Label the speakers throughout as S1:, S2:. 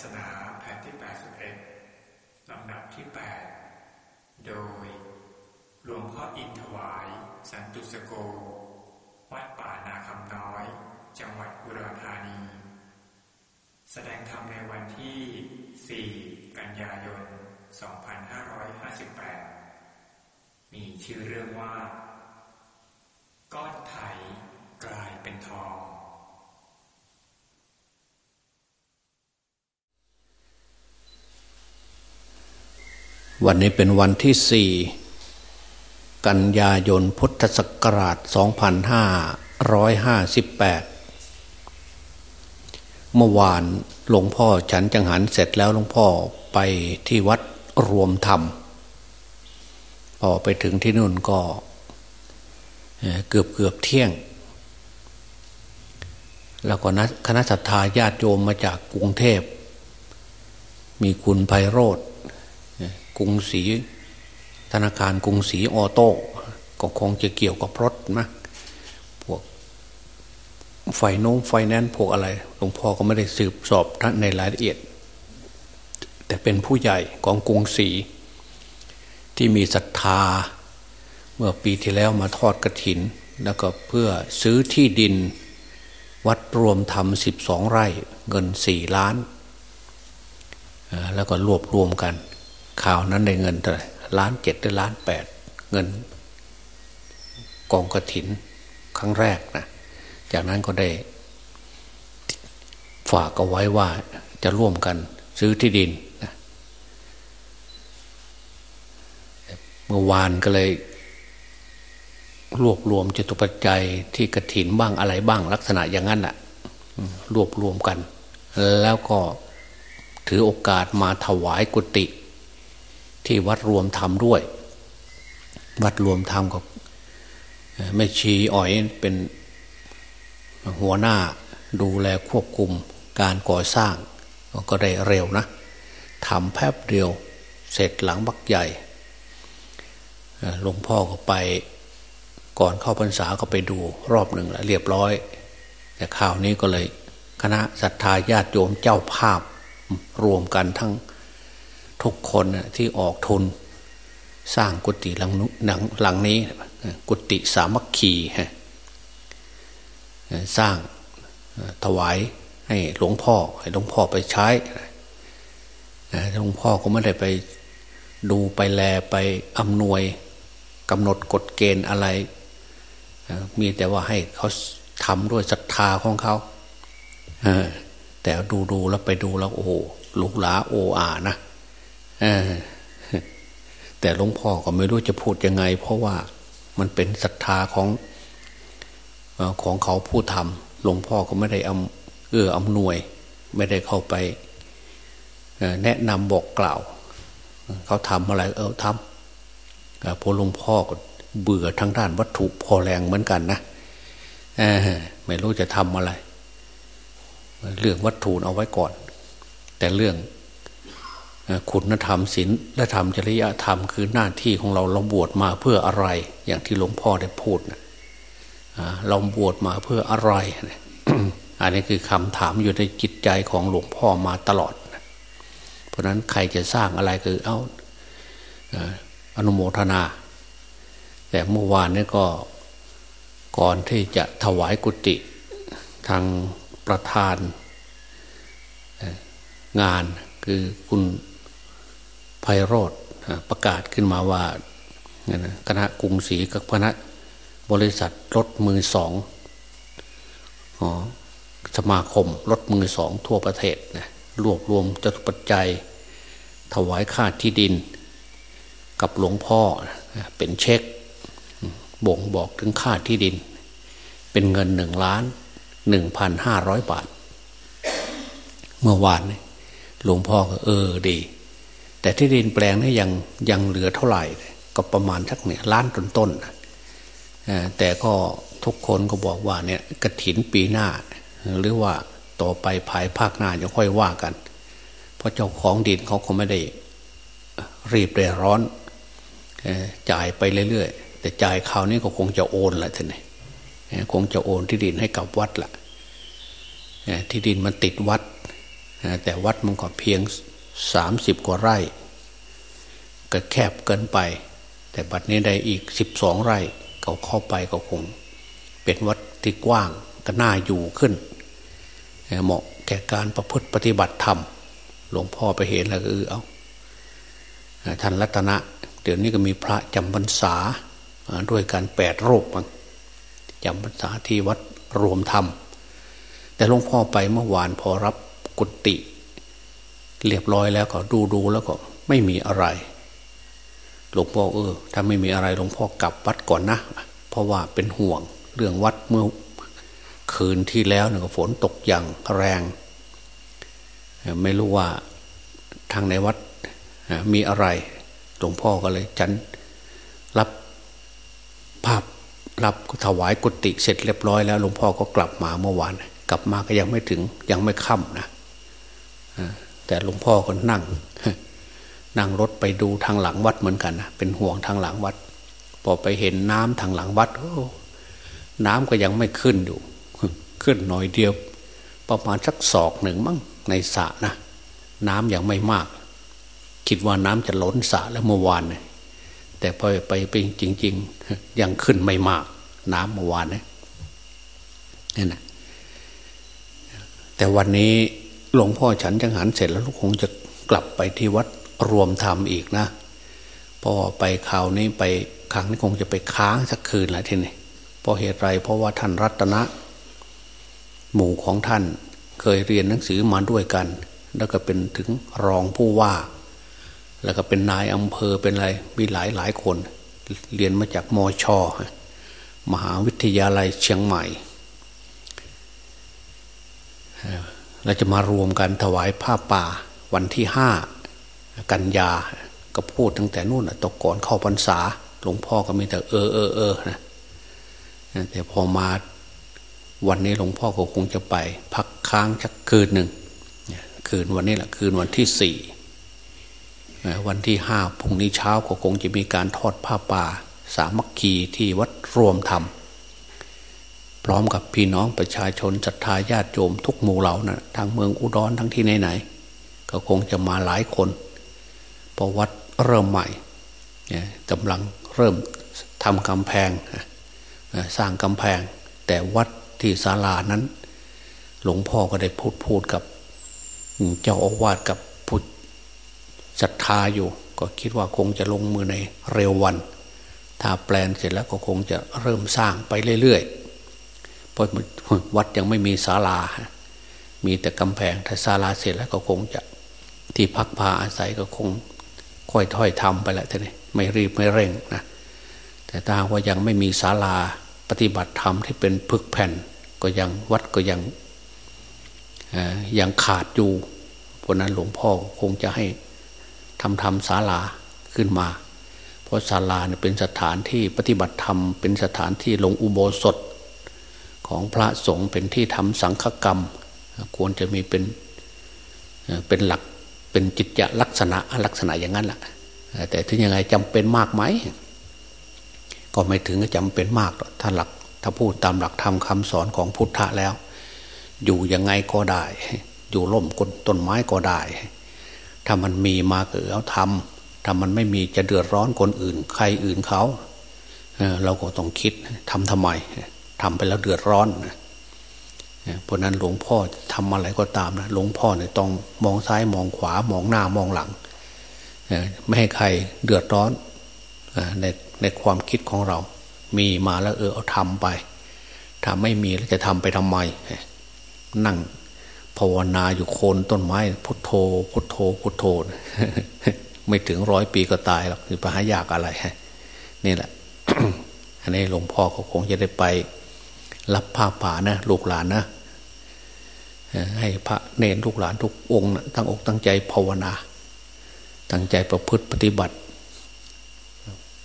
S1: ศนาแผ่นที่ 81 ลำดับที่ 8 โดย หลวงพ่ออินถวาย สันตุสโก วัดป่านาคำน้อย จังหวัดอุดรธานี แสดงธรรมในวันที่ 4 กันยายน 2558 มีชื่อเรื่องว่า ก้อนไทยกลายเป็นทอง
S2: วันนี้เป็นวันที่สี่กันยายนพุทธศักราช 2558 เมื่อวานหลวงพ่อฉันจังหันเสร็จแล้วหลวงพ่อไปที่วัดรวมธรรม พอไปถึงที่นู่นก็เกือบเกือบเที่ยง แล้วก็นัคณะสัตยาญาติโยมมาจากกรุงเทพ มีคุณไพโรจน์ กรุงศรีธนาคารกรุงศรีออโต้ก็คงจะเกี่ยวกับรถนะพวกไฟโน้มไฟแนนซ์พวกอะไรหลวงพ่อก็ไม่ได้สืบสอบท่านในรายละเอียด แต่เป็นผู้ใหญ่ของกรุงศรีที่มีศรัทธา เมื่อปีที่แล้วมาทอดกระถิน แล้วก็เพื่อซื้อที่ดินวัดรวมทำสิบสองไร่เงินสี่ล้าน แล้วก็รวบรวมกัน ข่าวนั้นได้เงินเท่าไหร่ล้านเจ็ดหรือล้านแปดเงิน กองกระถินครั้งแรกนะจากนั้นก็ได้ ฝากเอาไว้ว่าจะร่วมกันซื้อที่ดินนะเมื่อวานก็เลย รวบรวมจตุปัจจัยที่กระถินบ้างอะไรบ้างลักษณะอย่างนั้นแหละรวบรวมกัน แล้วก็ถือโอกาสมาถวายกุฏิ ที่วัดรวมธรรมด้วย วัดรวมธรรมกับแม่ชีอ๋อยเป็นหัวหน้าดูแลควบคุมการก่อสร้าง ก็ได้เร็วนะทำแป๊บเดียวเสร็จหลังบักใหญ่หลวงพ่อก็ไปก่อนเข้าพรรษาก็ไปดูรอบหนึ่งแล้วเรียบร้อย แต่ข่าวนี้ก็เลย คณะศรัทธาญาติโยมเจ้าภาพรวมกันทั้ง ทุกคนที่ออกทุน สร้างกุฏิหลังหลังนี้ กุฏิสามัคคีสร้างถวายให้หลวงพ่อ ให้หลวงพ่อไปใช้หลวงพ่อก็ไม่ได้ไปดูไปแลไปอำนวยกำหนดกฎเกณฑ์อะไร มีแต่ว่าให้เขาทำด้วยศรัทธาของเขาแต่ดูดูแล้วไปดูแล้วโอ้โหลุกหลาโออานะ แต่หลวงพ่อก็ไม่รู้จะพูดยังไง เพราะว่ามันเป็นศรัทธาของของเขาผู้ทำหลวงพ่อก็ไม่ได้อเอื้ออำนวย ไม่ได้เข้าไปแนะนำบอกกล่าว เขาทำอะไรเออทำพอหลวงพ่อก็เบื่อทั้งด้านวัตถุพอแรงเหมือนกันนะไม่รู้จะทำอะไร เรื่องวัตถุเอาไว้ก่อน แต่เรื่อง คุณธรรมศีลและธรรมจริยธรรมคือหน้าที่ของเราเราบวชมาเพื่ออะไร อย่างที่หลวงพ่อได้พูดนะเราบวชมาเพื่ออะไรอันนี้คือคำถามอยู่ในจิตใจของหลวงพ่อมาตลอด เพราะนั้นใครจะสร้างอะไรคือเอาอนุโมทนา แต่เมื่อวานนี้ก็ก่อนที่จะถวายกุฏิทางประธานงานคือคุณ ไพโรธประกาศขึ้นมาว่าคณะกรุงศรีกับคณะบริษัทรถมือสองสมาคมรถมือสองทั่วประเทศนะรวบรวมจตุปัจจัย ถวายค่าที่ดิน กับหลวงพ่อเป็นเช็ค บ่งบอกถึงค่าที่ดิน เป็นเงินหนึ่งล้านหนึ่งพันห้าร้อยบาท เมื่อวานหลวงพ่อก็เออดี แต่ที่ดินแปลงนี่ยังยังเหลือเท่าไหร่ ก็ประมาณสักเนี่ยล้านต้นต้นแต่ก็ทุกคนก็บอกว่าเนี่ยกระถินปีหน้า หรือว่าต่อไปภายภาคหน้าจะค่อยว่ากัน เพราะเจ้าของดินเขาคงไม่ได้รีบเร่ร้อนจ่ายไปเรื่อยๆ แต่จ่ายคราวนี้ก็คงจะโอนแหละท่านนี่คงจะโอนที่ดินให้กับวัดละที่ดินมันติดวัด แต่วัดมันก็เพียง สามสิบกว่าไร่ ก็แคบเกินไป แต่บัดนี้ได้อีกสิบสองไร่เขาเข้าไปก็คง เป็นวัดที่กว้างก็น่าอยู่ขึ้น เหมาะแก่การประพฤติปฏิบัติธรรม หลวงพ่อไปเห็นแล้วก็เออเอาท่านรัตนะเดี๋ยวนี้ก็มีพระจำพรรษาด้วยการแปดรูปจำพรรษาที่วัดรวมธรรม แต่หลวงพ่อไปเมื่อวานพอรับกุฏิ เรียบร้อยแล้วก็ดูดูแล้วก็ไม่มีอะไร หลวงพ่อเออ ถ้าไม่มีอะไรหลวงพ่อกลับวัดก่อนนะ เพราะว่าเป็นห่วงเรื่องวัดเมื่อคืนที่แล้วเนี่ยฝนตกอย่างแรง ไม่รู้ว่าทางในวัดมีอะไร หลวงพ่อก็เลยจันรับภาพรับถวายกุฏิเสร็จเรียบร้อยแล้วหลวงพ่อก็กลับมาเมื่อวาน กลับมาก็ยังไม่ถึงยังไม่ค่ำนะ แต่หลวงพ่อก็นั่ง นั่งรถไปดูทางหลังวัดเหมือนกันนะเป็นห่วงทางหลังวัด พอไปเห็นน้ำทางหลังวัดโอ้น้ำก็ยังไม่ขึ้นอยู่ ขึ้นหน่อยเดียว ประมาณสักศอกหนึ่งมั้งในสระนะน้ำยังไม่มาก คิดว่าน้ำจะล้นสระแล้วเมื่อวานเนี่ยแต่พอไปไปจริง ๆ ยังขึ้นไม่มาก น้ำเมื่อวานเนี่ยนี่นะแต่วันนี้ หลวงพ่อฉันจังหันเสร็จแล้วคงจะกลับไปที่วัดรวมธรรมอีกนะพอไปข่าวนี้ไปครั้งนี้คงจะไปค้างสักคืนแล้วทีนี้เพราะเหตุไรเพราะว่าท่านรัตนะ หมู่ของท่านเคยเรียนหนังสือมาด้วยกัน แล้วก็เป็นถึงรองผู้ว่า แล้วก็เป็นนายอำเภอเป็นอะไรมีหลายหลายคน เรียนมาจากมอชอมหาวิทยาลัยเชียงใหม่ เราจะมารวมกันถวายผ้าป่าวันที่ห้ากันยาก็พูดตั้งแต่นู่นตกก่อนเข้าพรรษา หลวงพ่อก็มีแต่เออเออเออนะแต่พอมาวันนี้หลวงพ่อก็คงจะไป พักค้างสักคืนหนึ่งคืนวันนี้แหละคืนวันที่สี่วันที่ห้าพรุ่งนี้เช้าก็คงจะมีการทอดผ้าป่า สามัคคีที่วัดรวมธรรม พร้อมกับพี่น้องประชาชนศรัทธาญาติโยมทุกหมู่เหล่านะทางเมืองอุดรทั้งที่ไหนๆก็คงจะมาหลายคนเพราะวัดเริ่มใหม่กำลังเริ่มทำกำแพงสร้างกำแพง แต่วัดที่ศาลานั้น หลวงพ่อก็ได้พูดพูดกับ เจ้าอาวาสกับผู้ศรัทธาอยู่ ก็คิดว่าคงจะลงมือในเร็ววัน ถ้าแปลนเสร็จแล้วก็คงจะเริ่มสร้างไปเรื่อยๆ เพราะวัดยังไม่มีศาลา มีแต่กำแพงถ้าศาลาเสร็จแล้วก็คงจะที่พักพาอาศัยก็คงค่อยถ้อยทำไปแหละท่านไม่รีบไม่เร่งนะแต่ถ้าว่ายังไม่มีศาลาปฏิบัติธรรมที่เป็นพึกแผ่น ก็ยังวัดก็ยังยังขาดอยู่เพราะนั้นหลวงพ่อคงจะให้ทำทำศาลาขึ้นมา เพราะศาลาเนี่ยเป็นสถานที่ปฏิบัติธรรม เป็นสถานที่ลงอุโบสถ ของพระสงฆ์เป็นที่ทำสังฆกรรม ควรจะมีเป็นเป็นหลักเป็นจิตจลักษณะลักษณะอย่างนั้นแหละแต่ถึงยังไงจำเป็นมากไหมก็ไม่ถึงจำเป็นมากถ้าหลักถ้าพูดตามหลักธรรมคาสอนของพุทธะแล้ว อยู่ยังไงก็ได้ อยู่ร่มกต้นไม้ก็ได้ ถ้ามันมีมาก็เอาทำถ้ามันไม่มีจะเดือดร้อนคนอื่น ใครอื่นเขาเราก็ต้องคิดทำทำไม ทำไปแล้วเดือดร้อนนะเพราะนั้นหลวงพ่อทำอะไรก็ตามนะหลวงพ่อเนี่ยต้องมองซ้ายมองขวามองหน้ามองหลังไม่ให้ใครเดือดร้อนในในความคิดของเรา มีมาแล้วเออเอาทำไปถ้าไม่มีแล้วจะทำไปทำไม นั่งภาวนาอยู่โคนต้นไม้ พุทโธ พุทโธ พุทโธ ไม่ถึงร้อยปีก็ตายหรอกคือปัญหายากอะไรนี่แหละ อันนี้หลวงพ่อเขาคงจะได้ไป รับผ้าป่านะลูกหลานนะให้พระเนรลูกหลานทุกองค์ตั้งอกตั้งใจภาวนา ตั้งใจประพฤติปฏิบัติ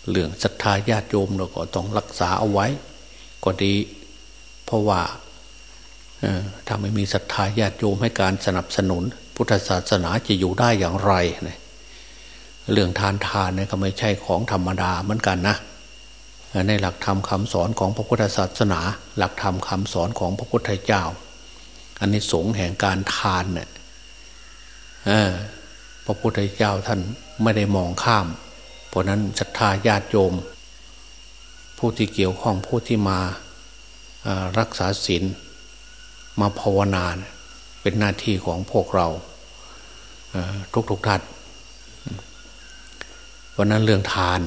S2: เรื่องศรัทธาญาติโยมเราก็ต้องรักษาเอาไว้ ก็ดี เพราะว่าถ้าไม่มีศรัทธาญาติโยมให้การสนับสนุน พุทธศาสนาจะอยู่ได้อย่างไร เรื่องทานทานเนี่ยก็ไม่ใช่ของธรรมดาเหมือนกันนะ ในหลักธรรมคาสอนของพระพุทธศาสนา หลักธรรมคาสอนของพระพุทธเจ้า อันนี้สงแห่งการทานเนี่ยพระพุทธเจ้าท่านไม่ได้มองข้าม เพราะนั้นศรัทธาญาติโยม ผู้ที่เกี่ยวข้องผู้ที่มารักษาศีลมาภาวนาเป็นหน้าที่ของพวกเราทุกทุกท่านเพราะนั้นเรื่องทาน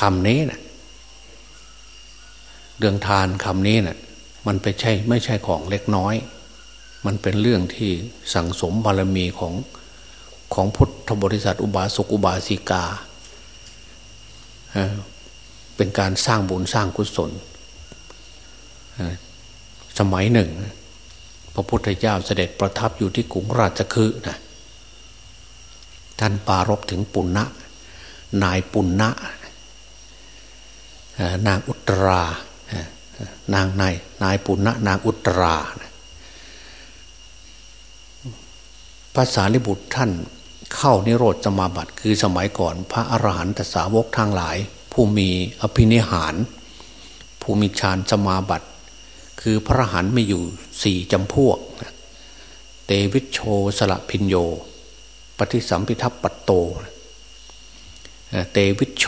S2: คำนี้นะ เรื่องทานคำนี้นะ่ะมันไปใช่ไม่ใช่ของเล็กน้อย มันเป็นเรื่องที่สั่งสมบารมีของของพุทธบริษัทอุบาสกอุบาสิกา เป็นการสร้างบุญสร้างกุศล สมัยหนึ่ง พระพุทธเจ้าเสด็จประทับอยู่ที่กรุงราชคฤห์นะท่านปารบถึงปุณณะ นายปุณณะนางอุตรา นางนายนายปุณณะนางอุตราภาษาลิบุตรท่านเข้านิโรธสมาบัติคือสมัยก่อนพระอรหันตสาวกทางหลาย ผู้มีอภินิหาร ผู้มีฌานสมาบัติ คือพระอรหันต์ไม่อยู่สี่จำพวก เตวิชโชสละพินโย ปฏิสัมพิทัปปัตโต เตวิชโช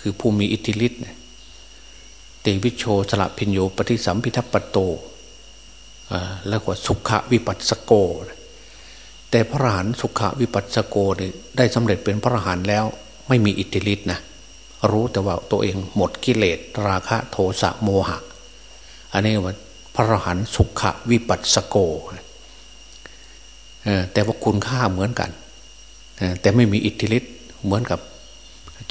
S2: คือผู้มีอิทธิฤทธิ์ ติวิโชสละพินโยปฏิสัมพิทัปโตแล้วก็สุขวิปัสสโก แต่พระอรหันต์สุขวิปัสสโกได้สำเร็จเป็นพระอรหันต์แล้วไม่มีอิทธิฤทธิ์นะรู้แต่ว่าตัวเองหมดกิเลสราคะโทสะโมหะ อันนี้ว่าพระอรหันต์สุขวิปัสสโกแต่ว่าคุณค่าเหมือนกันแต่ไม่มีอิทธิฤทธิ์เหมือนกับ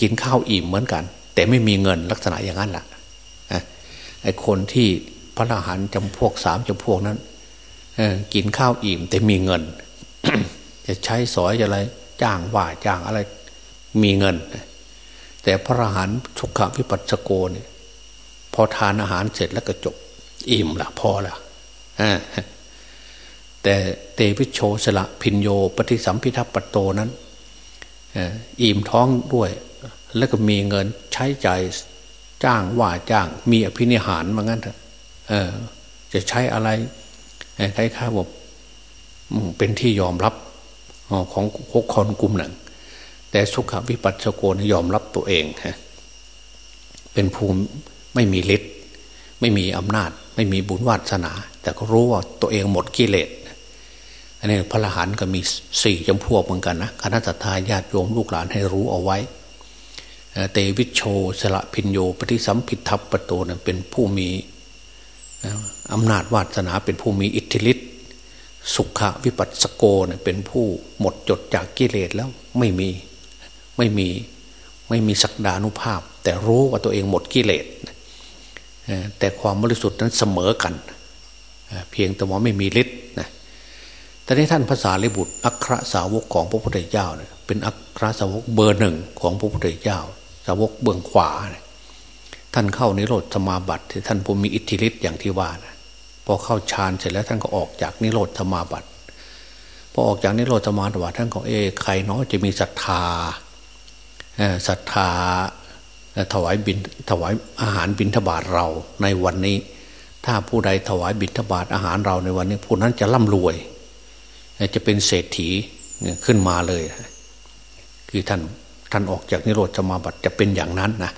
S2: กินข้าวอิ่มเหมือนกัน แต่ไม่มีเงินลักษณะอย่างนั้นแหละ ไอ้คนที่พระอรหันต์จำพวกสามจำพวกนั้นกินข้าวอิ่มแต่มีเงิน จะใช้สอยอะไร จ้างว่าจ้างอะไรมีเงิน แต่พระอรหันต์สุขวิปัสสโกเนี่ยพอทานอาหารเสร็จแล้วก็จบ อิ่มละพอละแต่เตวิโชสละพินโย ปฏิสัมพิทัปโตนั้นอิ่มท้องด้วย แล้วก็มีเงินใช้ใจ จ้างว่าจ้าง มีอภินิหารมางั้นเถอะจะใช้อะไรคล้ายๆว่าเป็นที่ยอมรับของพกคนกลุ่มหนึ่ง แต่สุขวิปัสสโกนยอมรับตัวเองฮะเป็นภูมิไม่มีฤทธิ์ไม่มีอำนาจ ไม่มีบุญวาสนา แต่ก็รู้ว่าตัวเองหมดกิเลสอันนี้พระรหันก็มีสี่จำพวกเหมือนกันนะคณะทาญาติโยมลูกหลานให้รู้เอาไว้ เตวิชโชสละพินโยปฏิสัมพิทัปปโตเป็นผู้มีอำนาจวาสนาเป็นผู้มีอิทธิฤทธิสุขวิปัสสโกเนี่ยเป็นผู้หมดจดจากกิเลสแล้วไม่มีไม่มีไม่มีศักดานุภาพ แต่รู้ว่าตัวเองหมดกิเลสแต่ความบริสุทธิ์นั้นเสมอกัน เพียงแต่ว่าไม่มีฤทธิ์นะแต่ในท่านภาษาลิบุตรอัครสาวกของพระพุทธเจ้าเนี่ยเป็นอัครสาวกเบอร์หนึ่งของพระพุทธเจ้า สาวกเบื้องขวา ท่านเข้านิโรธสมาบัติท่านผู้มีอิทธิฤทธิ์อย่างที่ว่านะพอเข้าฌานเสร็จแล้วท่านก็ออกจากนิโรธธรรมาบัติพอออกจากนิโรธธรรมาบัติท่านก็เอใครเนาะจะมีศรัทธาศรัทธาถวายบินถวายอาหารบินทบาทเราในวันนี้ ถ้าผู้ใดถวายบินทบาทอาหารเราในวันนี้ผู้นั้นจะร่ำรวย จะเป็นเศรษฐีขึ้นมาเลย คือท่าน ท่านออกจากนิโรธสมาบัติจะเป็นอย่างนั้นนะ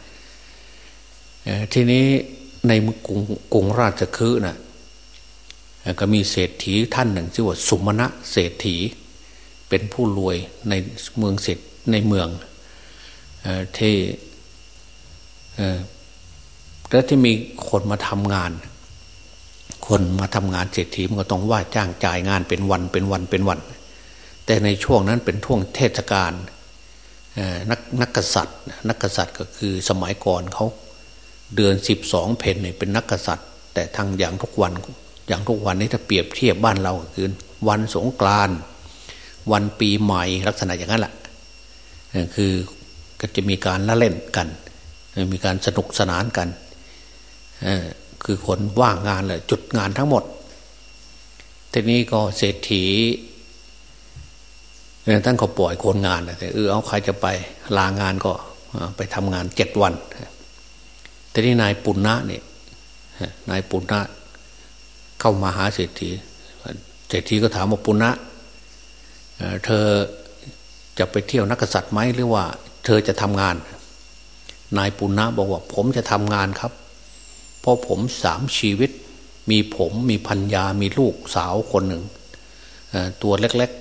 S2: ทีนี้ในกรุงกรุงราชคฤห์นะก็มีเศรษฐีท่านหนึ่งชื่อว่าสุมาณะเศรษฐี เป็นผู้รวยในเมืองเศรษในเมืองเทแล้วที่มีคนมาทำงาน คนมาทำงานเศรษฐีมันก็ต้องว่าจ้างจ่ายงานเป็นวันเป็นวันเป็นวัน แต่ในช่วงนั้นเป็นช่วงเทศกาล นักนักกษัตริย์นักกษัตริย์ก็คือสมัยก่อนเขาเดือนสิบสองเพนเนี่ยเป็นนักกษัตริย์ แต่ทางอย่างทุกวันอย่างทุกวันนี้ถ้าเปรียบเทียบบ้านเราคือวันสงกรานวันปีใหม่ลักษณะอย่างนั้นแหละคือก็จะมีการละเล่นกัน มีการสนุกสนานกันคือคนว่างงานเลยจุดงานทั้งหมดทีนี้ก็เศรษฐี ท่านก็ปล่อยคนงานแต่เออเอาใครจะไปลางานก็ไปทำงานเจ็ดวันทีนี้นายปุณณะเนี่ยนายปุณณะเข้ามาหาเศรษฐีเศรษฐีก็ถามว่าปุณณะเธอจะไปเที่ยวนักษัตริย์ไหมหรือว่า เธอจะทำงาน นายปุณณะบอกว่าผมจะทำงานครับ เพราะผมสามชีวิต มีผมมีพัญญามีลูกสาวคนหนึ่งตัวเล็ก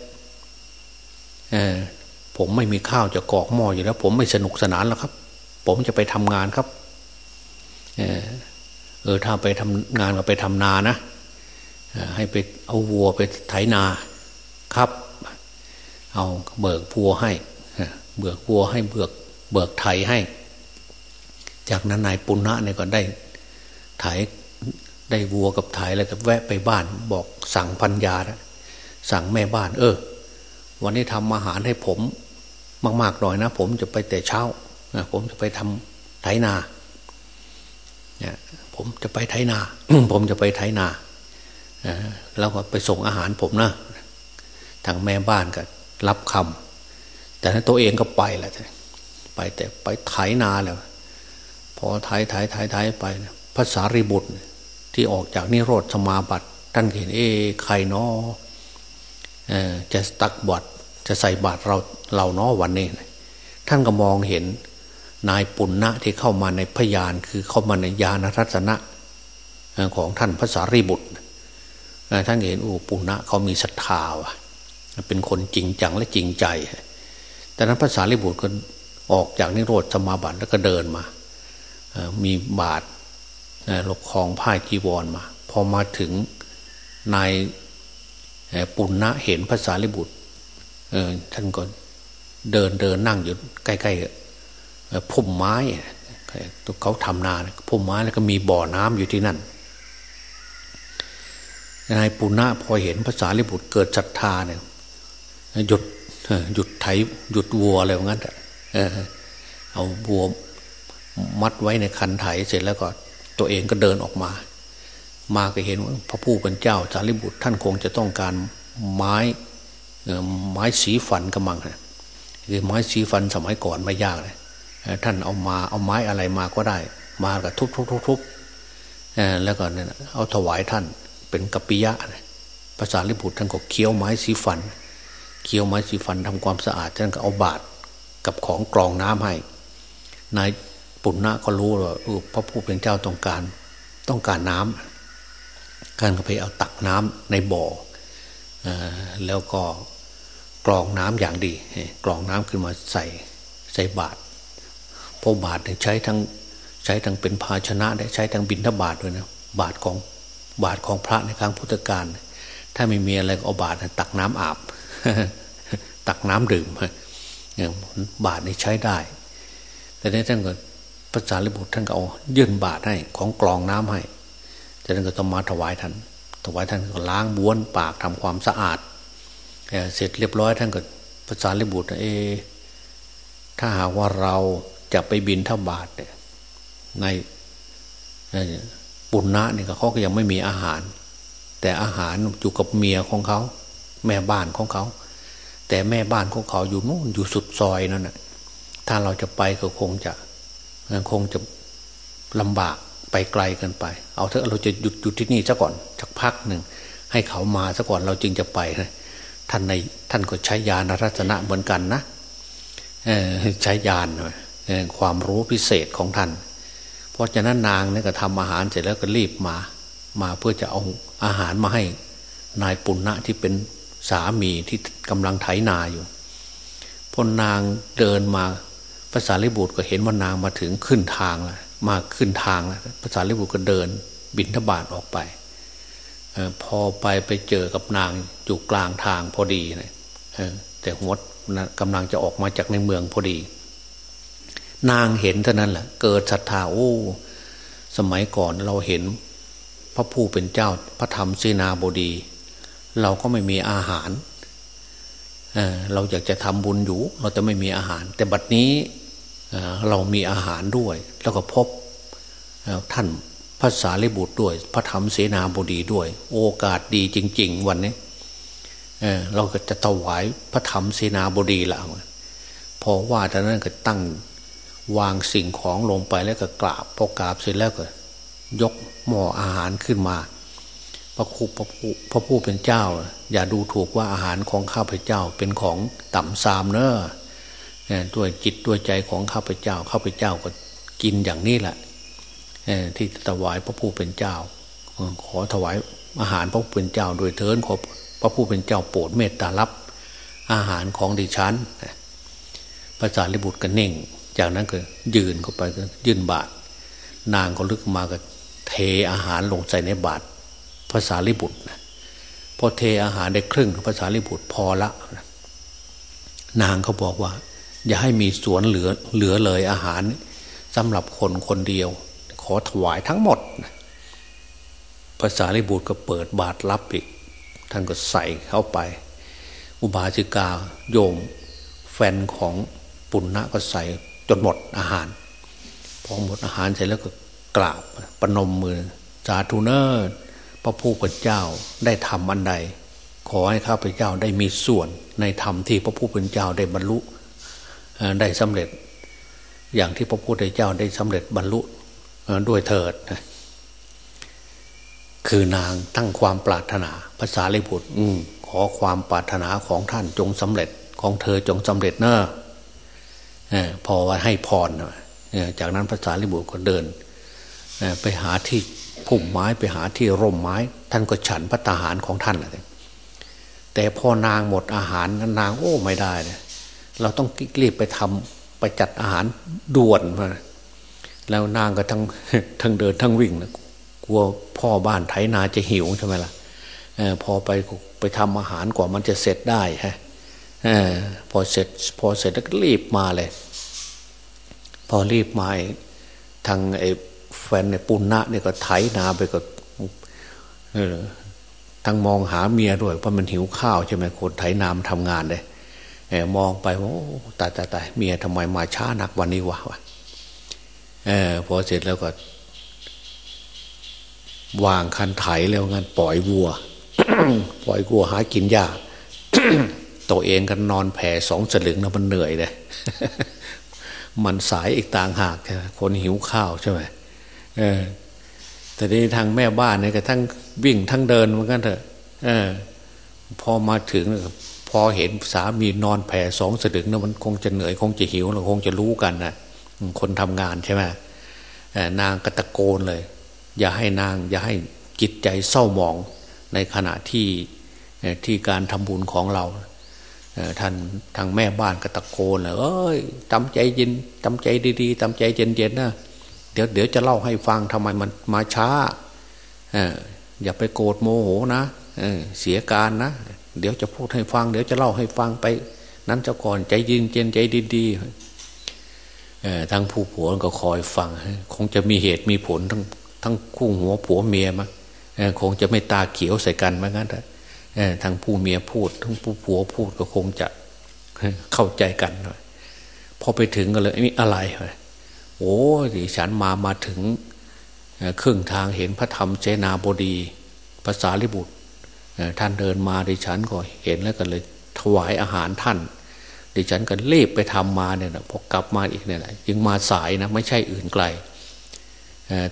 S2: ผมไม่มีข้าวจะกอกหม้ออยู่แล้ว ผมไม่สนุกสนานแล้วครับ ผมจะไปทำงานครับเออถ้าไปทำงานก็ไปทำนานะให้ไปเอาวัวไปไถนาครับ เอาเบิกวัวให้เบิกวัวให้เบิกเบิกไถให้ จากนั้นนายปุณณะเนี่ยก็ได้ไถได้วัวกับไถแล้วก็แวะไปบ้านบอกสั่งพันยานะสั่งแม่บ้าน เออ วันนี้ทำอาหารให้ผมมากๆหน่อยนะ ผมจะไปแต่เช้าผมจะไปทำไถนาเนี่ยผมจะไปไถนา ผมจะไปไถนาแล้วก็ไปส่งอาหารผมนะทางแม่บ้านก็รับคำแต่ตัวเองก็ไปแหละไปแต่ไปไถนาแล้วพอไถไถไถไถไปภาษาริบุตรที่ออกจากนิโรธสมาบัติท่านเห็นเอ้ใครเนาะจะตักบาตร จะใส่บาตรเราเราเนาะวันนี้ ท่านก็มองเห็นนายปุณณะที่เข้ามาในพยานคือเข้ามาในญาณรัตนะของท่านพระสารีบุตรท่านเห็นโอ้ปุณณะเขามีศรัทธาว่ะเป็นคนจริงจังและจริงใจแต่นั้นพระสารีบุตรก็ออกจากนิโรธสมาบัติแล้วก็เดินมา มีบาทหลกคองผ้าจีวรมา พอมาถึงนายปุณณะเห็นพระสารีบุตร ท่านก็เดินเดินนั่งอยู่ใกล้ๆพุ่มไม้เขาทำนาพุ่มไม้แล้วก็มีบ่อน้ำอยู่ที่นั่นนายปุณณะพอเห็นภาษาลิบุตรเกิดศรัทธาเนี่ยหยุดหยุดไถหยุดวัวอะไรอย่างนั้นเอาวัวมัดไว้ในคันไถเสร็จแล้วก็ตัวเองก็เดินออกมา มาก็เห็นว่าพระผู้เป็นเจ้าสารีบุตรท่านคงจะต้องการไม้ ไม้สีฟันกำมังคือไม้สีฟันสมัยก่อนไม่ยากเลยท่านเอามาเอาไม้อะไรมาก็ได้ มาก็ทุบทุบทุบทุบแล้วก็เนี่ยเอาถวายท่านเป็นกัปปิยะภาษาลิบุตรท่านก็เคี้ยวไม้สีฟัน เคี้ยวไม้สีฟันทำความสะอาดท่านก็เอาบาตรกับของกรองน้ำให้นายปุณณะก็รู้ว่าพระผู้เป็นเจ้าต้องการต้องการน้ำการก็ไปเอาตักน้ำในบ่อแล้วก็ กรองน้ำอย่างดีกรองน้ำขึ้นมาใส่ใส่บาตรเพราะบาตรใช้ทั้งใช้ทั้งเป็นภาชนะได้ใช้ทั้งบินทบาทด้วยนะบาตรของบาทของพระในครั้งพุทธกาลถ้าไม่มีอะไรก็เอาบาทตักน้ำอาบ ตักน้ำดื่มบาทนี้ใช้ได้ แต่ในท่านก็พระสารีบุตรท่านก็เอายื่นบาทให้ของกรองน้ำให้จากนั้นก็ต้องมาถวายท่านถวายท่านก็ล้างบ้วนปากทำความสะอาด เสร็จเรียบร้อยท่านก็พระสารีบุตรเอ ถ้าหากว่าเราจะไปบินท่าบาทในปุณณะเนี่ยเขาก็ยังไม่มีอาหาร แต่อาหารอยู่กับเมียของเขา แม่บ้านของเขา แต่แม่บ้านของเขาอยู่นู่นอยู่สุดซอยนั่นแหะถ้าเราจะไปก็คงจะคงจะลำบากไปไกลเกินไป เอาเถอะเราจะหยุดอยู่ที่นี่ซะก่อนสักพักหนึ่งให้เขามาซะก่อนเราจึงจะไปนะ ท่านในท่านก็ใช้ยานรัตนะเหมือนกันนะใช้ยานความรู้พิเศษของท่าน เพราะฉะนั้นนางเนี่ยก็ทำอาหารเสร็จแล้วก็รีบมา มาเพื่อจะเอาอาหารมาให้นายปุณณะที่เป็นสามีที่กำลังไถนาอยู่พอนางเดินมาภาษาลิบุตรก็เห็นว่านางมาถึงขึ้นทางแล้วมาขึ้นทางแล้วภาษาลิบุตรก็เดินบินทบาทออกไป พอไปไปเจอกับนางอยู่กลางทางพอดีนะแต่หัวกำลังจะออกมาจากในเมืองพอดี นางเห็นเท่านั้นแหละเกิดศรัทธาโอ้ สมัยก่อนเราเห็น พระผู้เป็นเจ้าพระธรรมสีนาบดี เราก็ไม่มีอาหารเเราอยากจะทำบุญอยู่ เราจะไม่มีอาหาร แต่บัดนี้เรามีอาหารด้วย แล้วก็พบท่าน ภาษาลิบุตรด้วย พระธรรมเสนาบดีด้วย โอกาสดีจริง ๆ วันนี้เเราก็จะถวายพระธรรมเสนาบดีละพอว่าตอนนั้นก็ตั้งวางสิ่งของลงไปแล้วก็กราบพอกราบเสร็จแล้วก็ ยกหม้ออาหารขึ้นมา พระคุพระผู้พระผู้เป็นเจ้า อย่าดูถูกว่าอาหารของข้าพเจ้าเป็นของต่ำซามเนอะด้วยจิตด้วยใจของข้าพเจ้าข้าพเจ้าก็กินอย่างนี้แหละ ที่ถวายพระผู้เป็นเจ้า ขอถวายอาหารพระผู้เป็นเจ้า โดยเทินขอพระผู้เป็นเจ้าโปรดเมตตารับอาหารของดิฉันพระสารีบุตรก็เน่ง จากนั้นก็ยืนเข้าไปก็ยื่นบาตรนางก็ลึกมาก็เทอาหารลงใส่ในบาตรภาษาลิบุตรนะพอเทอาหารได้ครึ่งภาษาลิบุตรพอละนางเขาบอกว่า อย่าให้มีสวนเหลือเหลือเลยอาหารสำหรับคนคนเดียว ขอถวายทั้งหมดภาษาลิบุตรก็เปิดบาตรรับอีก ท่านก็ใส่เข้าไป อุบาสิกาโยม แฟนของปุณณะก็ใส่จนหมดอาหาร พอหมดอาหารเสร็จแล้วก็กราบปนมมือสาธุเนอร์พระผู้เป็นเจ้าได้ทำอันใด ขอให้ข้าพเจ้าได้มีส่วนในธรรมที่พระผู้เป็นเจ้าได้บรรลุได้สำเร็จ อย่างที่พระพุทธเจ้าได้สำเร็จบรรลุ ด้วยเถิด คือนางตั้งความปรารถนาภาษาลิบุตรขอความปรารถนาของท่านจงสำเร็จของเธอจงสำเร็จเนอะพอว่าให้พรจากนั้นภาษาลิบุตรก็เดินไปหาที่พุ่มไม้ไปหาที่ร่มไม้ ท่านก็ฉันพระตาหารของท่านเลยแต่พอนางหมดอาหารนางโอ้ไม่ได้เลยเราต้องรีบไปทำไปจัดอาหารด่วนมา แล้วนางก็ทั้งทั้งเดินทั้งวิ่งนะกลัวพ่อบ้านไถนาจะหิวใช่ไหมล่ะอพอไปไปทำอาหารกว่ามันจะเสร็จได้ฮะอพอเสร็จพอเสร็จแล้วก็รีบมาเลย พอรีบมาทางไอ้แฟนในปุณณะเนี่ยก็ไถนาไปก็ทั้งมองหาเมียด้วยเพราะมันหิวข้าวใช่ไหมคนไถนามทำงานเลยมองไปโอ้ตายตายตายเมียทำไมมาช้านักวันนี้วะ เออพอเสร็จแล้วก็วางคันไถแล้วงั้นปล่อยวัว ปล่อยวัวหากินหญ้าตัวเองกันนอนแผ่สองสลึงแล้วมันเหนื่อยเลยมันสายอีกต่างหากคนหิวข้าวใช่ไหมเออ แต่นี้ทางแม่บ้านเนี่ยก็ทั้งวิ่งทั้งเดินเหมือนกันเถอะ เออ พอมาถึงพอเห็นสามีนอนแผ่สองสลึงนะมันคงจะเหนื่อยคงจะหิวเราคงจะรู้กันนะ คนทำงานใช่ไหมนางก็ตะโกนเลย อย่าให้นาง อย่าให้จิตใจเศร้าหมองในขณะที่ที่การทำบุญของเราท่านทางแม่บ้านก็ตะโกนเลยเอ้ยทำใจเย็นทำใจดีๆทำใจเย็นๆนะเดี๋ยวเดี๋ยวจะเล่าให้ฟังทำไมมันมาช้าอย่าไปโกรธโมโหนะเสียการนะ เดี๋ยวจะพูดให้ฟัง เดี๋ยวจะเล่าให้ฟังไป นั้นจะก่อนใจเย็นเย็นใจดีๆ ทั้งผู้ผัวก็คอยฟัง คงจะมีเหตุมีผลทั้งทั้งคู่หัวผัวเมียมั้งคงจะไม่ตาเขียวใส่กันเหมือนกันทั้งผู้เมียพูด ทั้งผู้ผัวพูดก็คงจะเข้าใจกันหน่อยพอไปถึงก็เลยมีอะไรโอ้ดิฉันมามาถึงเครึ่องทางเห็นพระธรรมเจนาบดีภาษาลิบุตรท่านเดินมาดิฉันก็เห็นแล้วก็เลย ถวายอาหารท่าน ดิฉันก็รีบไปทำมาเนี่ยนะพอกลับมาอีกเนี่ยนะยังมาสายนะ ไม่ใช่อื่นไกล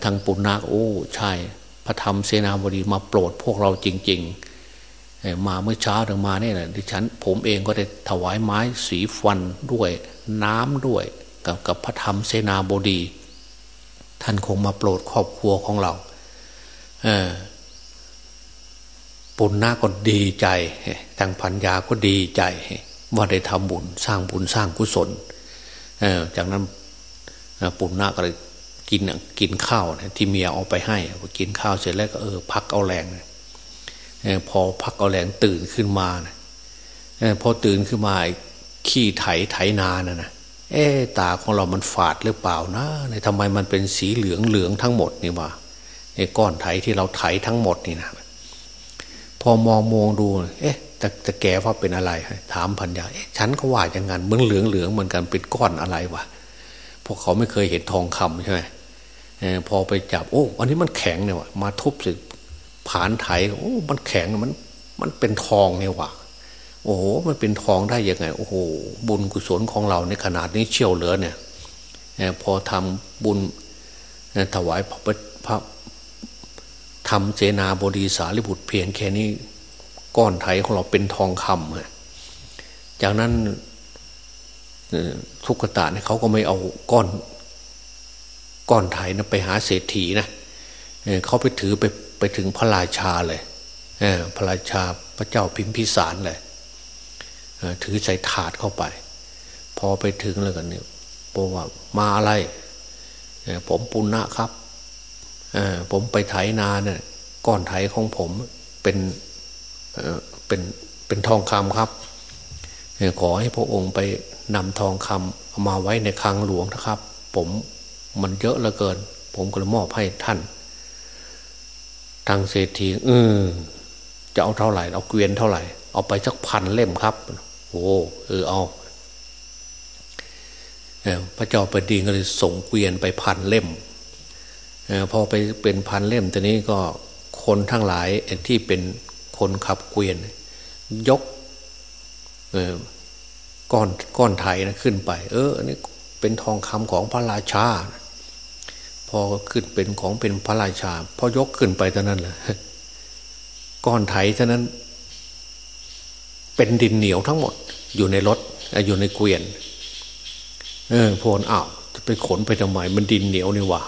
S2: ทางปุณณะโอ้ใช่ พระธรรมเสนาบดีมาโปรดพวกเราจริง ๆ มาเมื่อเช้าถึงมาเนี่ยนะดิฉันผมเองก็ได้ถวายไม้สีฟันด้วย น้ำด้วยกับกับพระธรรมเสนาบดี ท่านคงมาโปรดครอบครัวของเราเออปุณณะก็ดีใจ ทางพัญญาก็ดีใจ ว่าได้ทำบุญสร้างบุญสร้างกุศลจากนั้นปุณณะก็เลยกินกินข้าวที่เมียเอาไปให้พอกินข้าวเสร็จแล้วก็เออพักเอาแรงพอพักเอาแรงตื่นขึ้นมาพอตื่นขึ้นมาขี้ไถไถนานะนะเอ๊ตาของเรามันฝาดหรือเปล่านะในทำไมมันเป็นสีเหลืองเหลืองทั้งหมดนี่วะไอ้ก้อนไถที่เราไถทั้งหมดนี่นะพอมองมองดู เอ๊ะ จะจะแกว่าเป็นอะไร ถามพันยาฉันก็ว่าอย่างนั้นมึงเหลืองเหลืองเหมือนกันเป็นก้อนอะไรวะพวกเขาไม่เคยเห็นทองคำใช่ไหมพอไปจับโอ้อันนี้มันแข็งเนี่ยวะมาทุบสิผานไถโอ้มันแข็งมันมันเป็นทองเนี่ยวะโอ้โหมันเป็นทองได้ยังไง โอ้โหบุญกุศลของเราในขนาดนี้เชี่ยวเหลือเนี่ยพอทำบุญถวายพระพระทำเสนาบดีสารีบุตรเพียงแค่นี้ ก้อนไถของเราเป็นทองคำจากนั้นทุกตะเนี่ยเขาก็ไม่เอาก้อน ก้อนไถนะไปหาเศรษฐีนะเขาไปถือไปไปถึงพระราชาเลยพระราชาพระเจ้าพิมพิสารเลยถือใส่ถาดเข้าไป พอไปถึงแล้วกันเนี่ยบอกว่ามาอะไรผมปุณณะครับผมไปไถนาเนี่ยก้อนไถของผมเป็น เป็นเป็นทองคำครับขอให้พระองค์ไปนำทองคำมาไว้ในคลังหลวงนะครับ ผมมันเยอะเหลือเกิน ผมก็เลยมอบให้ท่าน ทางเศรษฐีเออจะเอาเท่าไหร่เอาเกวียนเท่าไหร่ เอาไปสักพันเล่มครับโอ้เออเอาพระเจ้าแผ่นดินก็เลยส่งเกวียนไปพันเล่มพอไปเป็นพันเล่มตอนนี้ก็คนทั้งหลายที่เป็น คนขับเกวียน ยกก้อนก้อนไทยนะขึ้นไป เอออันนี้เป็นทองคำของพระราชา พอขึ้นเป็นของเป็นพระราชา พอยกขึ้นไปเท่านั้นแหละก้อนไถเท่านั้น เป็นดินเหนียวทั้งหมด อยู่ในรถอยู่ในเกวียน เออพลอ้าวจะไปขนไปทำไมมันดินเหนียวนี่หว่า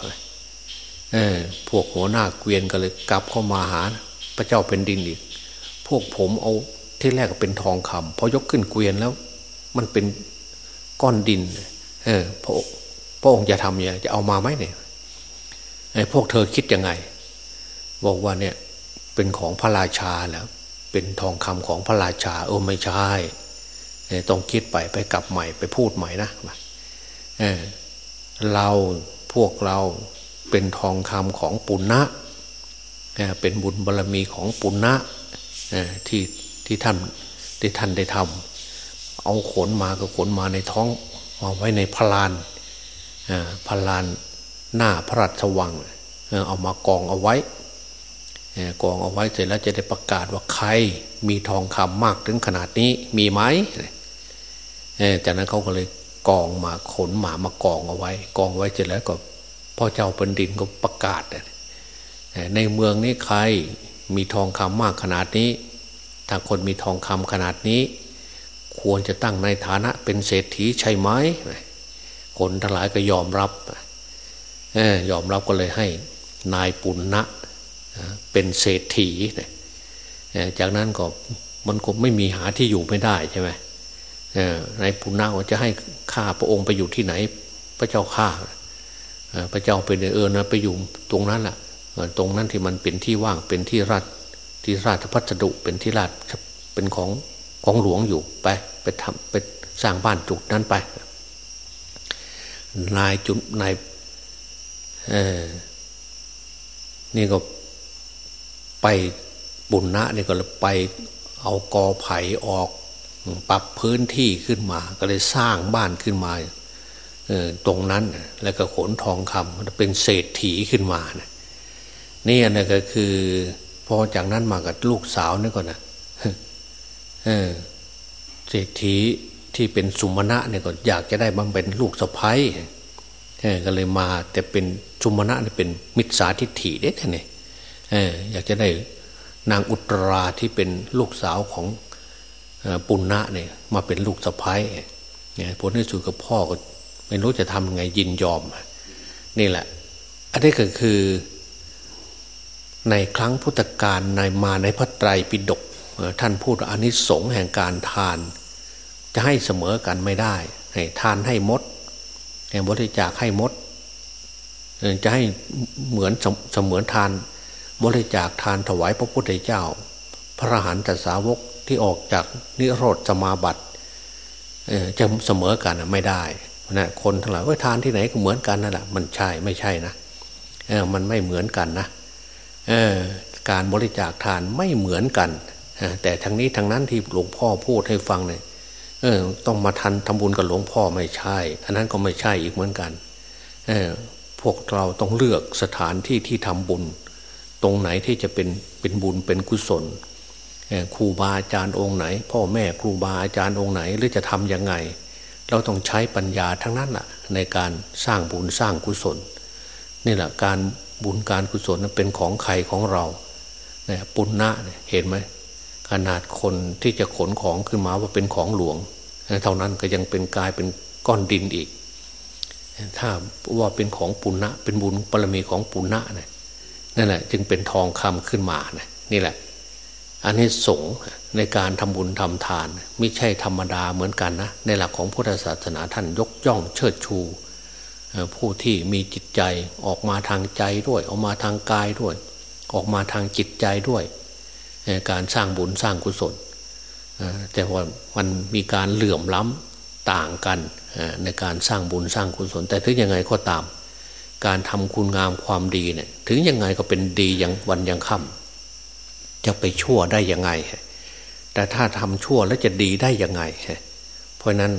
S2: เออพวกหัวหน้าเกวียนก็เลยกลับเข้ามาหา พระเจ้าเป็นดินอีก พวกผมเอาที่แรกก็เป็นทองคำพอยกขึ้นเกวียนแล้ว มันเป็นก้อนดิน เออพระพระองค์จะทำยังจะเอามาไหมเนี่ยไอ้พวกเธอคิดยังไง บอกว่าเนี่ยเป็นของพระราชาแล้วเป็นทองคำของพระราชา เออไม่ใช่ต้องคิดไปไปกลับใหม่ไปพูดใหม่นะเออเราพวกเราเป็นทองคำของปุณณะเป็นบุญบารรมีของปุณณะ ที่ที่ท่านที่ท่านได้ทำเอาขนมาก็ขนมาในท้องมาไว้ในพลานพลานหน้าพระราชวังเอามากองเอาไว้กองเอาไว้เสร็จแล้วจะได้ประกาศว่าใครมีทองคำมากถึงขนาดนี้มีไหมจากนั้นเขาก็เลยกองมาขนหมามากองเอาไว้ กองไว้เสร็จแล้วก็พ่อเจ้าเป็นดินก็ประกาศ ในเมืองนี้ใคร มีทองคำมากขนาดนี้ ถ้าคนมีทองคำขนาดนี้ ควรจะตั้งในฐานะเป็นเศรษฐีใช่ไหมคนทั้งหลายก็ยอมรับยอมรับก็เลยให้นายปุณณะเป็นเศรษฐีจากนั้นก็มันก็ไม่มีหาที่อยู่ไม่ได้ใช่ไหมนายปุณณะจะให้ข้าพระองค์ไปอยู่ที่ไหน พระเจ้าข้าพระเจ้าเป็นเออนะไปอยู่ตรงนั้นแหละ ตรงนั้นที่มันเป็นที่ว่างเป็นที่ราชที่ราชพัสดุเป็นที่ราชเป็นของของหลวงอยู่ไป ไปทำไปสร้างบ้านจุดนั้นไปนายจุนนายเออนี่ก็ไปบุญนะนี่ก็ไปเอากอไผ่ออก ปรับพื้นที่ขึ้นมา ก็เลยสร้างบ้านขึ้นมาตรงนั้นแล้วก็ขนทองคำเป็นเศรษฐีขึ้นมานะ นี่นะก็คือ พอจากนั้นมากับลูกสาวนี่ก่อนนะเออเศรษฐีที่เป็นสุมาณะเนี่ยก็อยากจะได้บ้างเป็นลูกสะพ้ายก็เลยมาแต่เป็นสุมาณะเนี่ยเป็นมิจฉาทิฏฐิเด็ดเนี่ยอยากจะได้นางอุตราที่เป็นลูกสาวของปุณณะเนี่ย มาเป็นลูกสะพ้ายผลที่สุดกับพ่อก็ไม่รู้จะทำยังไงยินยอม นี่แหละ อันนี้ก็คือ ในครั้งพุทธกาลในมาในพระไตรปิฎกท่านพูดอนิสงส์แห่งการทาน จะให้เสมอกันไม่ได้ ให้ทานให้มดให้บริจาคให้มด จะให้เหมือนเสมือนทาน บริจาคทานถวายพระพุทธเจ้า พระหันตสาวกที่ออกจากนิโรธสมาบัติจะเสมอกันไม่ได้นะคนทั้งหลายว่าทานที่ไหนก็เหมือนกันนั่นแหละมันใช่ไม่ใช่นะมันไม่เหมือนกันนะ การบริจาคทานไม่เหมือนกันแต่ทั้งนี้ทั้งนั้นที่หลวงพ่อพูดให้ฟังเนี่ยเออต้องมาทันทำบุญกับหลวงพ่อไม่ใช่ อันนั้นก็ไม่ใช่อีกเหมือนกันเออพวกเราต้องเลือกสถานที่ที่ทำบุญ ตรงไหนที่จะเป็นเป็นบุญเป็นกุศลครูบาอาจารย์องค์ไหน พ่อแม่ครูบาอาจารย์องค์ไหนหรือจะทํำยังไง เราต้องใช้ปัญญาทั้งนั้นแหละในการสร้างบุญสร้างกุศลนี่แหละการ บุญการกุศลนั้นเป็นของใครของเราเนี่ยปุณณะเห็นไหมขนาดคนที่จะขนของขึ้นมาว่าเป็นของหลวง เท่านั้นก็ยังเป็นกายเป็นก้อนดินอีก ถ้าว่าเป็นของปุณณะ เป็นบุญปรมีของปุณณะนี่ยนั่นแหละจึงเป็นทองคำขึ้นมานะนี่แหละ อันนี้สงในการทำบุญทำทาน ไม่ใช่ธรรมดาเหมือนกันนะในหลักของพุทธศาสนาท่านยกย่องเชิดชู ผู้ที่มีจิตใจออกมาทางใจด้วย ออกมาทางกายด้วย ออกมาทางจิตใจด้วย การสร้างบุญสร้างกุศลแต่ว่ามันมีการเหลื่อมล้ำต่างกันในการสร้างบุญสร้างกุศล แต่ถึงยังไงก็ตาม การทำคุณงามความดีเนี่ยถึงยังไงก็เป็นดีอย่างวันยังค่ำจะไปชั่วได้ยังไง แต่ถ้าทำชั่วแล้วจะดีได้ยังไง เพราะนั้น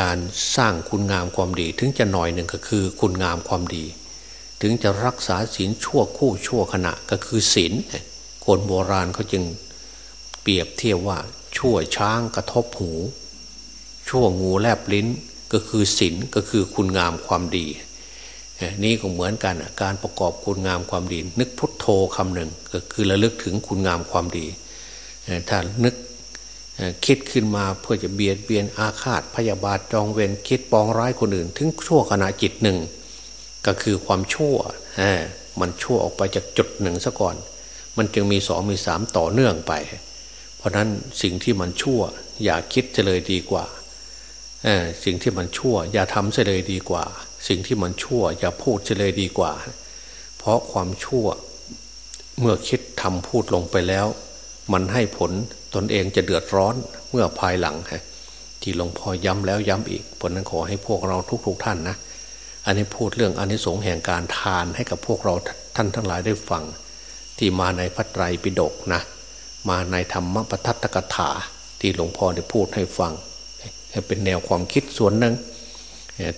S2: การสร้างคุณงามความดี ถึงจะหน่อยหนึ่งก็คือคุณงามความดี ถึงจะรักษาศีลชั่วคู่ชั่วขณะก็คือศีลคนโบราณเขาจึงเปรียบเทียบว่าชั่วช้างกระทบหู ชั่วงูแลบลิ้นก็คือศีลก็คือคุณงามความดี นี่ก็เหมือนกันการประกอบคุณงามความดี นึกพุทโธคำหนึ่งก็คือระลึกถึงคุณงามความดีถ้านึก คิดขึ้นมาเพื่อจะเบียดเบียนอาฆาตพยาบาทจองเวรคิดปองร้ายคนอื่น ถึงชั่วขณะจิตหนึ่ง ก็คือความชั่วมันชั่วออกไปจากจุดหนึ่งซะก่อน มันจึงมีสองมีสามต่อเนื่องไป เพราะนั้นสิ่งที่มันชั่ว อย่าคิดจะเลยดีกว่าสิ่งที่มันชั่ว อย่าทำจะเลยดีกว่า สิ่งที่มันชั่ว อย่าพูดจะเลยดีกว่า เพราะความชั่วเมื่อคิดทำพูดลงไปแล้ว มันให้ผล ตนเองจะเดือดร้อนเมื่อภายหลังที่หลวงพ่อย้ำแล้วย้ำอีกเพราะนั้นขอให้พวกเราทุกๆทท่านนะ อันนี้พูดเรื่องอันนี้สงแห่งการทานให้กับพวกเราท่านทั้งหลายได้ฟัง ที่มาในพระไตรปิฎกนะ มาในธรรมปทัตตกถา ที่หลวงพ่อได้พูดให้ฟังเป็นแนวความคิดส่วนหนึ่ง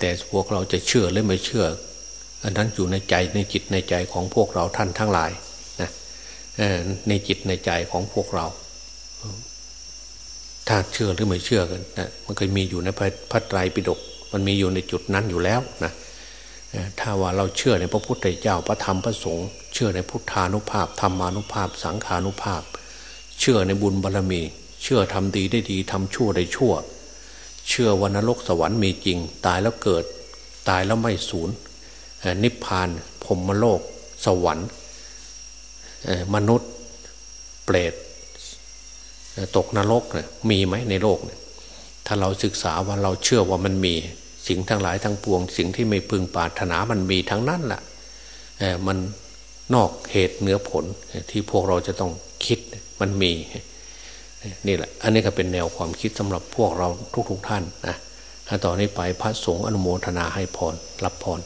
S2: แต่พวกเราจะเชื่อหรือไม่เชื่อ อันนั้นอยู่ในใจในจิตในใจของพวกเราท่านทั้งหลายนะในจิตในใจของพวกเรา ถ้าเชื่อหรือไม่เชื่อกันนะมันเคยมีอยู่ในพระไตรปิฎกมันมีอยู่ในจุดนั้นอยู่แล้วนะถ้าว่าเราเชื่อในพระพุทธเจ้าพระธรรมพระสงฆ์เชื่อในพุทธานุภาพธรรมานุภาพ สังขานุภาพ เชื่อในบุญบารรมี เชื่อทำดีได้ดีทำชั่วได้ชั่ว เชื่อวันนรกสวรรค์มีจริง ตายแล้วเกิด ตายแล้วไม่สูญนิพพานพรมโลก สวรรค์มนุษย์ เปรต ตกนรกเนี่ยมีไหมในโลกเนี่ยถ้าเราศึกษาว่าเราเชื่อว่ามันมี สิ่งทั้งหลายทั้งปวง สิ่งที่ไม่พึงปรารถนามันมีทั้งนั้นแหละมันนอกเหตุเหนือผลที่พวกเราจะต้องคิดมันมีนี่แหละ อันนี้ก็เป็นแนวความคิดสำหรับพวกเราทุกๆทท่านนะถ้าต่อนนี้ไปพระสงฆ์อนุโมทนาให้พรรับพร